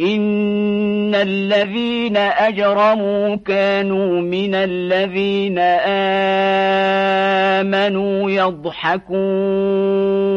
إن الذين أجرموا كانوا من الذين آمنوا يضحكون